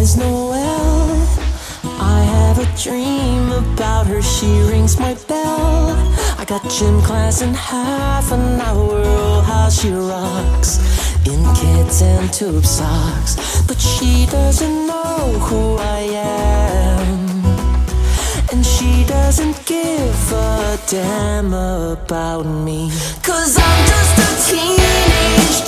is Noel. I have a dream about her, she rings my bell. I got gym class in half an hour, oh how she rocks. In Keds and tube socks, but she doesn't know who I am. And she doesn't give a damn about me. Cause I'm just a teenage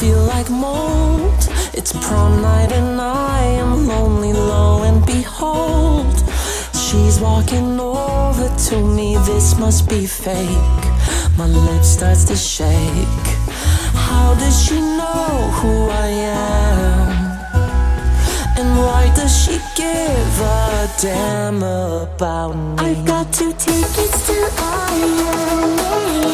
feel like mold. It's prom night and I am lonely, lo and behold. She's walking over to me, this must be fake. My lip starts to shake. How does she know who I am? And why does she give a damn about me? I've got two tickets to Maiden.